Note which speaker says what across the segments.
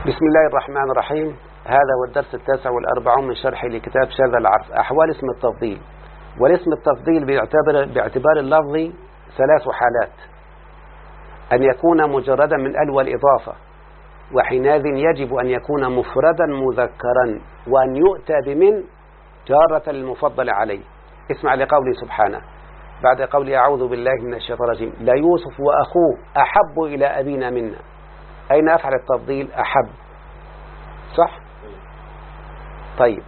Speaker 1: بسم الله الرحمن الرحيم. هذا هو الدرس التاسع والأربعون من شرحي لكتاب شاذ العرف. أحوال اسم التفضيل. والاسم التفضيل باعتبار, باعتبار اللفظ ثلاث حالات. أن يكون مجردا من ال والإضافة. وحينئذ يجب أن يكون مفردا مذكرا. وأن يؤتى بمن جارة للمفضل عليه. اسمع لقوله سبحانه. بعد قول أعوذ بالله من الشيطان الرجيم. لا يوسف وأخوه أحب إلى أبينا منا. أين أفعل التفضيل أحب. صح؟ طيب.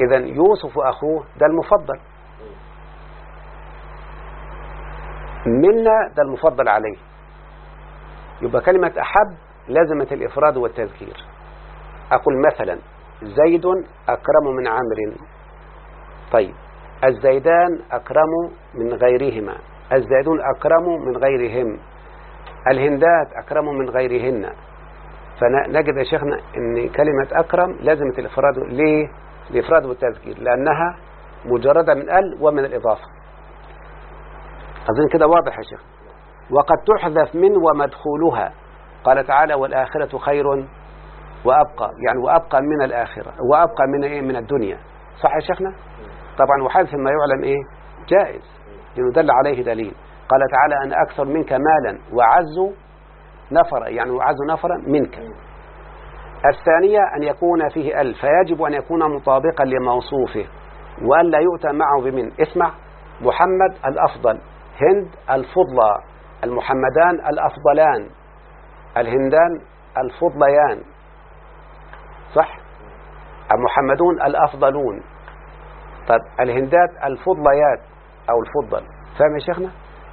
Speaker 1: إذا يوسف وأخوه ده المفضل. منا ده المفضل عليه. يبقى كلمة أحب لازمة الإفراد والتذكير. أقول مثلا زيد أكرم من عمرو. طيب. الزيدان أكرم من غيرهما. الزيدون أكرم من غيرهم. الهندات أكرم من غيرهن. فنجد يا شيخنا أن كلمة أكرم لازمة الإفراد ليه؟ الإفراد والتذكير لأنها مجردة من ال ومن الإضافة. أظن كده واضح يا شيخ. وقد تحذف من ومدخولها. قال تعالى والآخرة خير وأبقى. يعني وأبقى من الآخرة. وأبقى من إيه؟ من الدنيا. صح يا شيخنا؟ طبعا وحذف ما يعلم إيه؟ جائز. لأنه دل عليه دليل. قال تعالى أنا أكثر منك مالا وعز نفرا يعني وعز نفرا منك. الثانية أن يكون فيه ال فيجب أن يكون مطابقا لموصوفه وأن لا يؤتى معه بمن. اسمع محمد الأفضل هند الفضلى المحمدان الأفضلان الهندان الفضليان. صح؟ المحمدون الأفضلون. طب الهندات الفضليات أو الفضل. فاهم يا شيخنا؟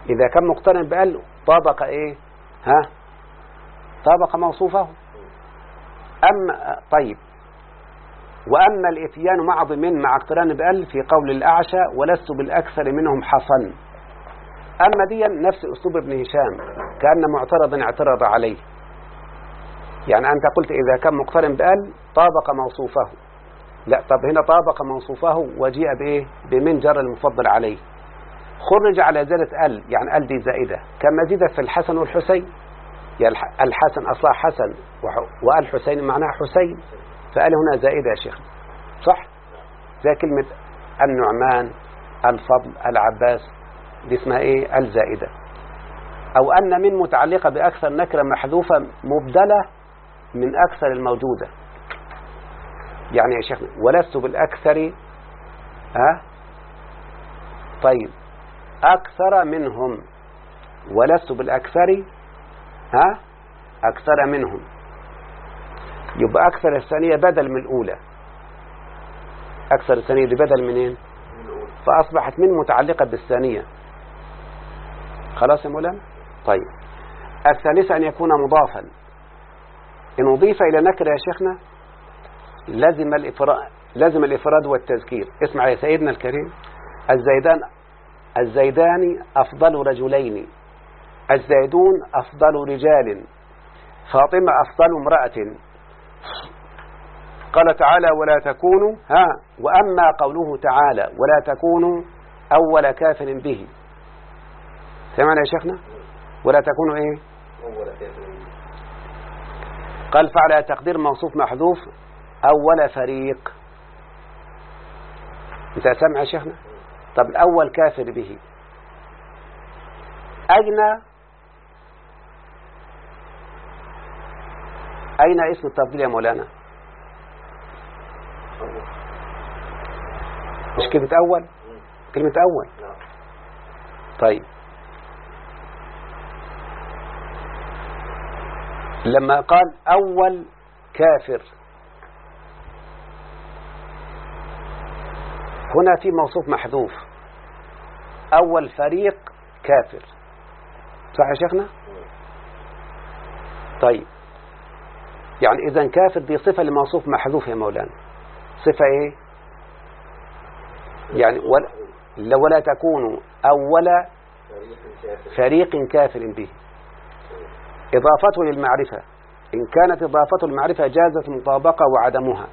Speaker 1: إذا كان مقترن بقال طابق إيه؟ ها؟ طابق موصوفه. أما طيب. وأما الإتيان مع ضمن مع اقتران بأل في قول الأعشى ولست بالأكثر منهم حصن. أما دي نفس أسلوب ابن هشام كأن معترضا اعترض عليه. يعني أنت قلت إذا كان مقترن بأل طابق موصوفه. لا طب هنا طابق موصوفه وجيء بإيه؟ بمن جر المفضل عليه. خرج على زيادة ال يعني ال دي زائدة. كما زيدت في الحسن والحسين. يعني الحسن أصلا حسن وآل حسين معناها حسين. فال هنا زائدة يا شيخ. صح؟ زي كلمة النعمان الفضل العباس. دي اسمها إيه؟ الزائدة أو أن من متعلقة بأكثر نكرة محذوفة مبدلة من أكثر الموجودة. يعني يا شيخ ولست بالأكثر ها؟ طيب. أكثر منهم. ولست بالأكثر ها؟ أكثر منهم. يبقى أكثر الثانية بدل من الأولى. أكثر الثانية دي بدل منين؟ فأصبحت من متعلقة بالثانية. خلاص يا مولانا؟ طيب. الثالثة أن يكون مضافا. إن أضيف إلى نكرة يا شيخنا لازم الإفراد لازم الإفراد والتذكير. اسمع يا سيدنا الكريم. الزيدان الزيدان أفضل رجلين. الزيدون أفضل رجال. فاطمة أفضل امرأة. قال تعالى ولا تكونوا ها وأما قوله تعالى ولا تكونوا أول كافر به سمعنا يا شيخنا؟ ولا تكونوا إيه؟ قال فعل تقدير موصوف محذوف أول فريق انت سامع يا شيخنا؟ طب الأول كافر به. أين أين اسم التفضيل يا مولانا؟ مش كلمة أول؟ كلمة أول. طيب. لما قال أول كافر. هنا في موصوف محذوف. أول فريق كافر. صح يا شيخنا؟ طيب. يعني إذا كافر دي صفة لموصوف محذوف يا مولانا. صفة إيه؟ يعني ولا, ولا تكونوا أول فريق كافر به. إضافته للمعرفة. إن كانت إضافته للمعرفة جازت المطابقة وعدمها.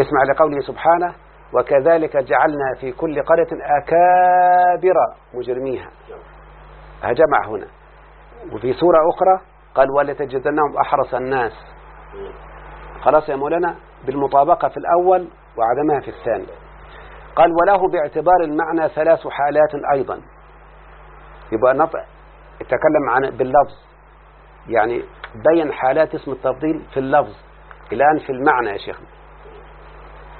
Speaker 1: اسمع لقوله سبحانه وكذلك جعلنا في كل قرية أكابر مجرميها. جمع هنا. وفي سورة أخرى قال ولتجدنهم أحرص الناس. خلاص يا مولانا بالمطابقة في الأول وعدمها في الثاني. قال وله باعتبار المعنى ثلاث حالات أيضا. يبقى نطق اتكلم عن باللفظ. يعني بين حالات اسم التفضيل في اللفظ. الآن في المعنى يا شيخنا.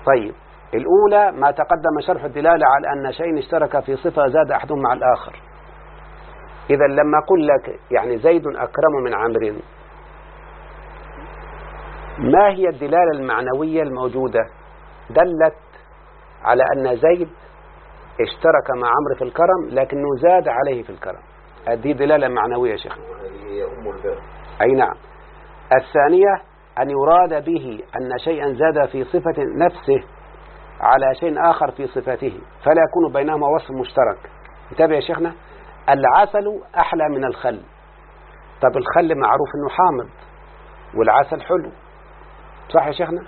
Speaker 1: طيب. الأولى ما تقدم شرح الدلالة على أن شيء اشترك في صفة زاد أحدهم مع الآخر. إذا لما أقول لك يعني زيد أكرم من عمرو ما هي الدلالة المعنوية الموجودة؟ دلت على أن زيد اشترك مع عمرو في الكرم لكنه زاد عليه في الكرم. هذه دلالة معنوية يا شيخ. أي نعم. الثانية أن يراد به أن شيئا زاد في صفة نفسه على شيء آخر في صفته فلا يكون بينهما وصف مشترك. انتبه يا شيخنا العسل أحلى من الخل. طب الخل معروف أنه حامض والعسل حلو. صح يا شيخنا؟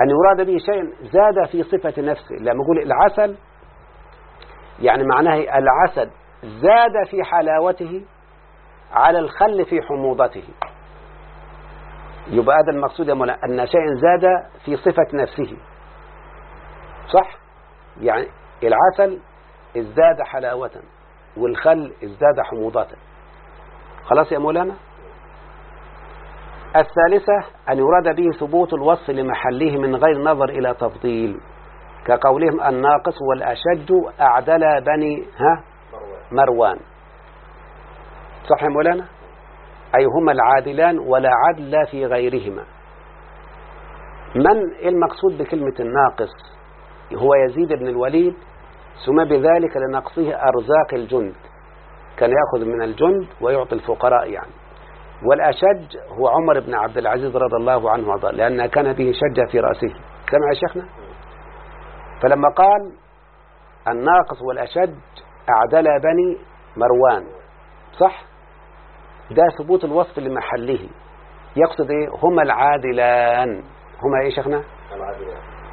Speaker 1: أن يراد به شيء زاد في صفة نفسه. لما يقول العسل يعني معناه العسل زاد في حلاوته على الخل في حموضته. يبقى هذا المقصود يا مولانا أن شيء زاد في صفة نفسه. صح؟ يعني العسل ازداد حلاوة والخل ازداد حموضة. خلاص يا مولانا؟ الثالثة أن يراد به ثبوت الوصف لمحله من غير نظر إلى تفضيل كقولهم الناقص والأشج أعدل بني ها؟ مروان. صح يا مولانا؟ أي هما العادلان ولا عدل في غيرهما. من المقصود بكلمة الناقص؟ هو يزيد بن الوليد سمى بذلك لنقصه أرزاق الجند. كان يأخذ من الجند ويعطي الفقراء يعني. والأشج هو عمر بن عبد العزيز رضي الله عنه وارضاه لأن كان به شجة في رأسه. سمع شيخنا؟ فلما قال الناقص والأشج أعدل بني مروان صح؟ ده ثبوت الوصف لمحله. يقصد إيه؟ هما العادلان. هما إيه شيخنا؟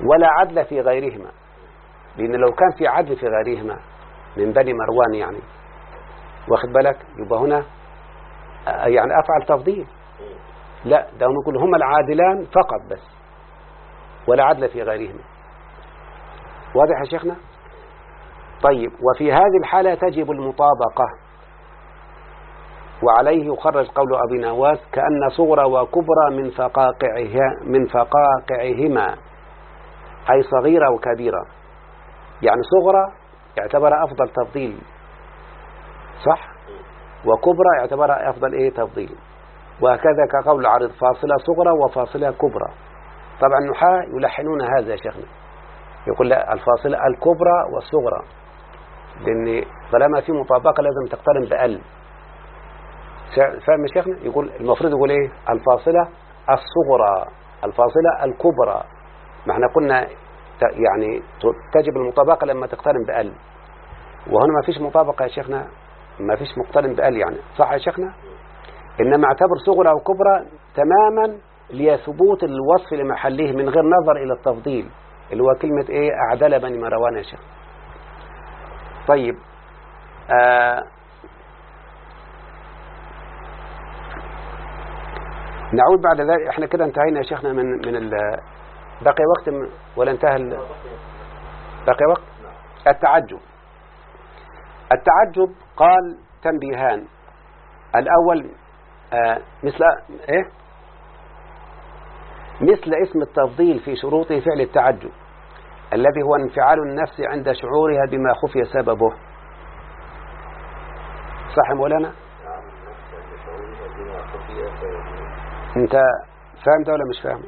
Speaker 1: ولا عدل في غيرهما. لأن لو كان في عدل في غيرهما من بني مروان يعني واخد بالك؟ يبقى هنا يعني أفعل تفضيل. لا ده نقول هما العادلان فقط بس ولا عدل في غيرهما. واضح يا شيخنا؟ طيب وفي هذه الحالة تجب المطابقة. وعليه يخرج قول أبي نواس كأن صغرى وكبرى من فقاقعها من فقاقعهما. أي صغيرة وكبيرة يعني صغرى يعتبر أفضل تفضيل. صح؟ وكبرى يعتبر أفضل إيه؟ تفضيل. وهكذا كقول العرض فاصلة صغرى وفاصلة كبرى. طبعا النحاة يلحنون هذا يا شيخنا. يقول لا الفاصلة الكبرى والصغرى. لأن طالما في مطابقة لازم تقترن بأل. فاهم يا شيخنا؟ يقول المفروض يقول إيه؟ الفاصلة الصغرى الفاصلة الكبرى. ما إحنا قلنا يعني تجب المطابقة لما تقترن بأل. وهنا ما فيش مطابقة يا شيخنا ما فيش مقترن بأل يعني. صح يا شيخنا؟ إنما اعتبر صغرى أو كبرى تماما لثبوت الوصف لمحله من غير نظر إلى التفضيل. اللي هو كلمة إيه؟ أعدل بني مروان يا شيخ. طيب آه نعود بعد ذلك. إحنا كده انتهينا يا شيخنا من من بقي وقت ولا انتهى ال بقي وقت؟ التعجب. التعجب قال تنبيهان. الأول آه مثل إيه؟ مثل اسم التفضيل في شروطه فعل التعجب الذي هو انفعال النفس عند شعورها بما خفي سببه. صح مولانا أنت فاهم ده ولا مش فاهم؟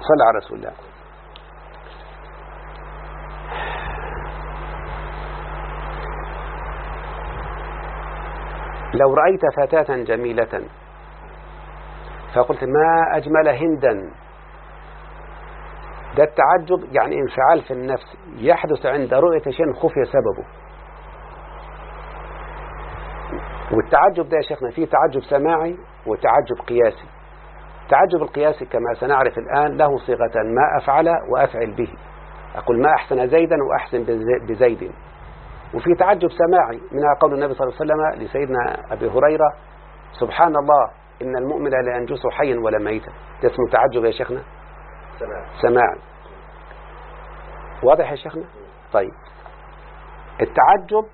Speaker 1: صلى على رسول الله. لو رأيت فتاة جميلة فقلت ما أجمل هندا. ده التعجب يعني انفعال في النفس. يحدث عند رؤية شيء خفي سببه. والتعجب ده يا شيخنا فيه تعجب سماعي وتعجب قياسي. التعجب القياسي كما سنعرف الآن له صيغة ما أفعل وأفعل به. أقول ما أحسن زيدا وأحسن بزيد. وفي تعجب سماعي منها قول النبي صلى الله عليه وسلم لسيدنا أبي هريرة سبحان الله إن المؤمن لا ينجس حيا ولا ميتا. ده اسمه تعجب يا شيخنا؟
Speaker 2: سماع.
Speaker 1: سماع. واضح يا شيخنا؟ طيب. التعجب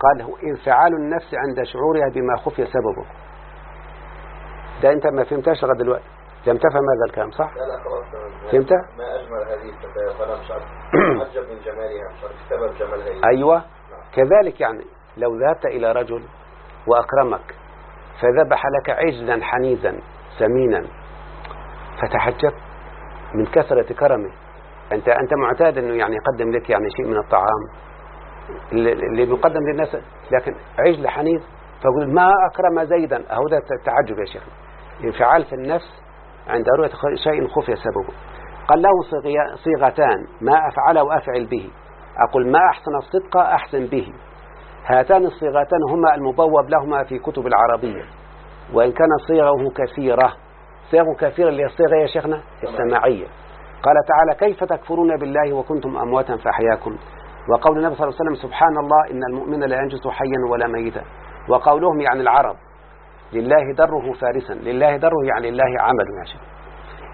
Speaker 1: قال هو انفعال النفس عند شعورها بما خفي سببه. ده انت ما فهمتهاش لغاية دلوقتي. لم تفهم هذا الكلام؟ صح؟
Speaker 2: لا لا خلاص تمام.
Speaker 1: فهمت؟
Speaker 2: ما أجمل هذه الفتاة فأنا مش عارف. من جمالها مش عارف سبب جمالها إيه
Speaker 1: أيوة. كذلك يعني لو ذهبت إلى رجل وأكرمك فذبح لك عجلا حنيذا سمينا فتحجبت من كثرة كرمه. أنت أنت معتاد أنه يعني يقدم لك يعني شيء من الطعام اللي بيقدم للناس لكن عجل حنيذ فقل ما أكرم زيدا. أهو ده التعجب يا شيخ انفعال في النفس عند رؤية شيء خفي سببه قال له صيغتان ما أفعل وأفعل به. أقول ما أحسن الصدق أحسن به. هاتان الصيغتان هما المبوب لهما في كتب العربية. وإن كان صيغه كثيرة صيغه كثيرة اللي الصيغة يا شيخنا؟ السماعية. قال تعالى كيف تكفرون بالله وكنتم أمواتا فأحياكم. وقول النبي صلى الله عليه وسلم سبحان الله إن المؤمن لا ينجس حيا ولا ميتا. وقولهم يعني العرب. لله دره فارسا. لله دره يعني لله عمل يا شيخ.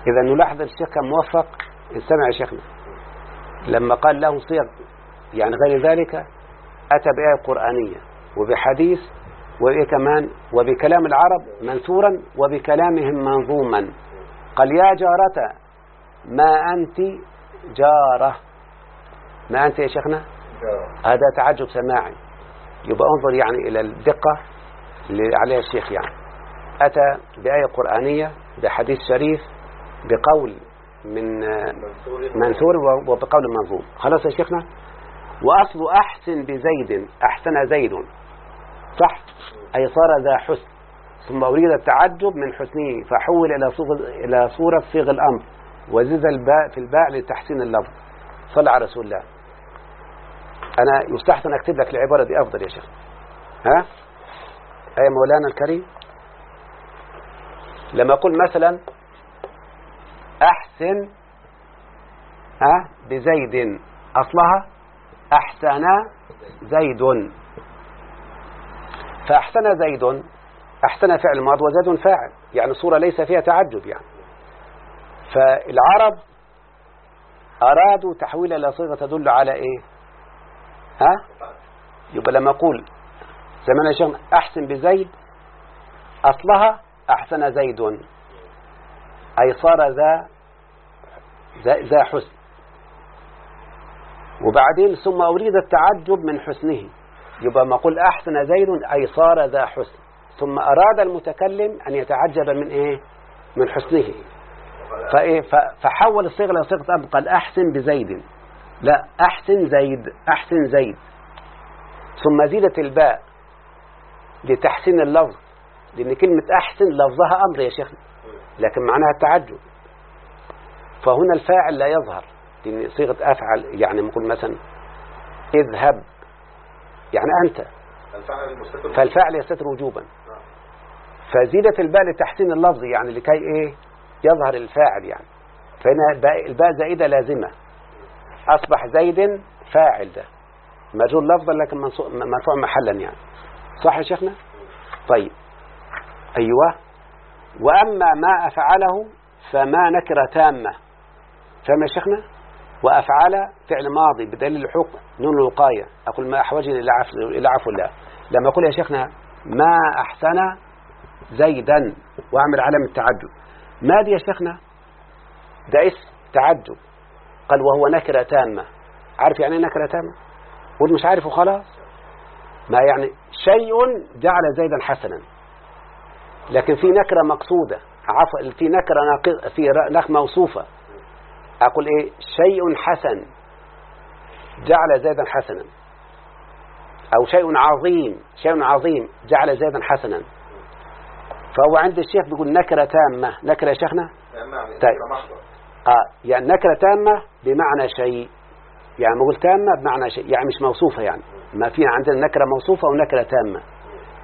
Speaker 1: إذا نلاحظ الشيخ كان موفق استمع يا شيخنا. لما قال له صيغ يعني غير ذلك أتى بآية قرآنية وبحديث وإيه كمان وبكلام العرب منثورا وبكلامهم منظوما. قال يا جارة ما أنت جارة؟ ما أنت يا شيخنا. هذا تعجب سماعي. يبقى انظر يعني إلى الدقة. اللي عليها الشيخ يعني. أتى بآية قرآنية بحديث شريف بقول من منثور وبقول منظوم. خلاص يا شيخنا؟ وأصل أحسن بزيد أحسن زيد. صح؟ أي صار ذا حسن. ثم أريد التعجب من حسنه فحول إلى إلى صورة صيغ الأمر وزد الباء في الباء لتحسين اللفظ. صلى على رسول الله. أنا يستحسن أكتب لك العبارة دي أفضل يا شيخ. ها؟ أي مولانا الكريم. لما أقول مثلا أحسن ها بزيد. أصلها أحسن زيد. فأحسن زيد أحسن فعل ماض وزيد فاعل. يعني صورة ليس فيها تعجب يعني. فالعرب أرادوا تحويل إلى صيغة تدل على إيه؟ ها؟ يبقى لما أقول زي ما أنا يا شيخ أحسن بزيد أصلها أحسن زيد. أي صار ذا ذا حسن. وبعدين ثم أريد التعجب من حسنه. يبقى ما أقول أحسن زيد أي صار ذا حسن. ثم أراد المتكلم أن يتعجب من إيه؟ من حسنه. فإيه؟ فحول الصيغة إلى صيغة أمر قال أحسن بزيد. لا أحسن زيد أحسن زيد. ثم زيدت الباء. لتحسين اللفظ. لأن كلمة أحسن لفظها أمر يا شيخنا. لكن معناها التعجب فهنا الفاعل لا يظهر. لأن صيغة أفعل يعني نقول مثلا اذهب. يعني أنت. فالفعل يستتر وجوبا. فزيدة الباء لتحسين اللفظ يعني لكي إيه؟ يظهر الفاعل يعني. فهنا الباء, زائدة لازمة. أصبح زيد فاعل ده. مجهول لفظا لكن مرفوع محلا يعني. صح يا شيخنا؟ طيب. أيوة. وأما ما أفعله فما نكرة تامة. فما يا شيخنا؟ وأفعل فعل ماضي بدليل الحكم نون الوقاية. أقول ما أحوجني إلى عفو, إلى عفو الله. لما أقول يا شيخنا ما أحسن زيدا وأعمل علامة التعجب ما دي يا شيخنا؟ ده اسم تعجب قال وهو نكرة تامة. عارف يعني إيه نكرة تامة؟ قول مش عارف وخلاص ما يعني شيء جعل زيدا حسنا. لكن في نكرة مقصودة عفوا في نكرة ناقص في نخ موصوفة. أقول إيه؟ شيء حسن جعل زيدا حسنا. أو شيء عظيم شيء عظيم جعل زيدا حسنا. فهو عند الشيخ بيقول نكرة تامة. نكرة يا شيخنا؟
Speaker 2: تمام
Speaker 1: طيب. آه يعني نكرة تامة بمعنى شيء. يعني بقول تامة بمعنى شيء يعني مش موصوفة يعني. ما في عندنا نكرة موصوفة ونكرة تامة.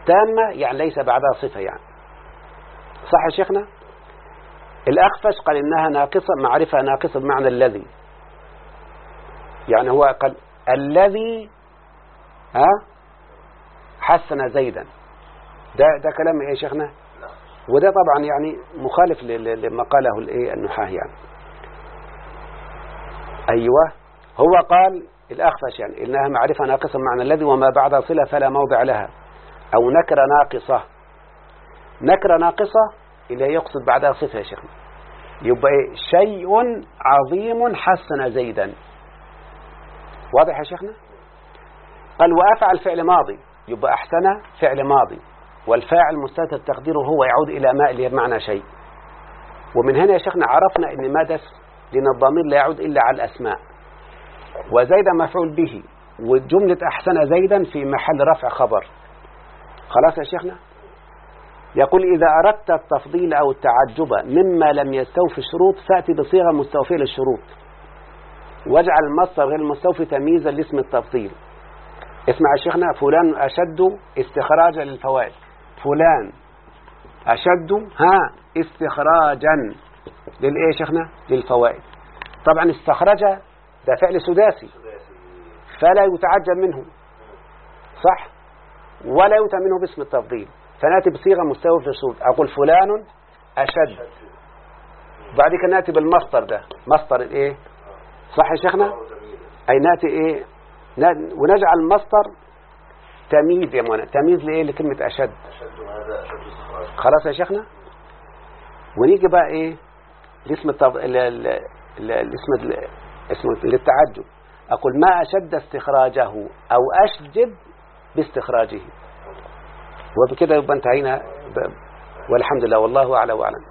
Speaker 1: تامة يعني ليس بعدها صفة يعني. صح يا شيخنا؟ الأخفش قال إنها ناقصة معرفة ناقصة بمعنى الذي. يعني هو قال الذي ها؟ حسن زيدا. ده ده كلام إيه يا شيخنا؟ وده طبعا يعني مخالف لما قاله الإيه النحاة يعني. أيوة. هو قال الأخفش يعني إنها معرفة ناقصة معنى الذي وما بعد صلة فلا موضع لها. أو نكرة ناقصة. نكرة ناقصة اللي يقصد بعدها صفة يا شيخنا. يبقى؟ شيء عظيم حسن زيدا. واضح يا شيخنا؟ قال وأفعل فعل ماضي. يبقى أحسن فعل ماضي. والفاعل مستتر تقديره هو يعود إلى ما اللي بمعنى شيء. ومن هنا يا شيخنا عرفنا إن مدس لأن الضمير لا يعود إلا على الأسماء. وزيد مفعول به وجملة أحسن زيدا في محل رفع خبر. خلاص يا شيخنا؟ يقول إذا أردت التفضيل أو التعجب مما لم يستوفي الشروط فأتي بصيغة مستوفية للشروط. واجعل المصدر غير المستوفي تمييزا لاسم التفضيل. اسمع يا شيخنا فلان أشد استخراجا للفوائد. فلان أشد ها استخراجا للإيه يا شيخنا؟ للفوائد. طبعا استخرج ده فعل سداسي. فلا يتعجب منه. صح؟ ولا يؤتى منه باسم التفضيل. فنأتي بصيغة مستوى في الشروط أقول فلان أشد. بعد كده نأتي بالمصدر ده. مصدر الإيه؟ صح يا شيخنا؟ أي نأتي إيه؟ ونجعل المصدر تمييز يا مولانا تمييز لإيه؟ لكلمة أشد.
Speaker 2: أشد
Speaker 1: خلاص يا شيخنا؟ ونيجي بقى إيه؟ الاسم التف... اسمه للتعجب. أقول ما أشد استخراجه أو أشجب باستخراجه. وبكده يبقى انتهينا. والحمد لله والله أعلى وأعلم.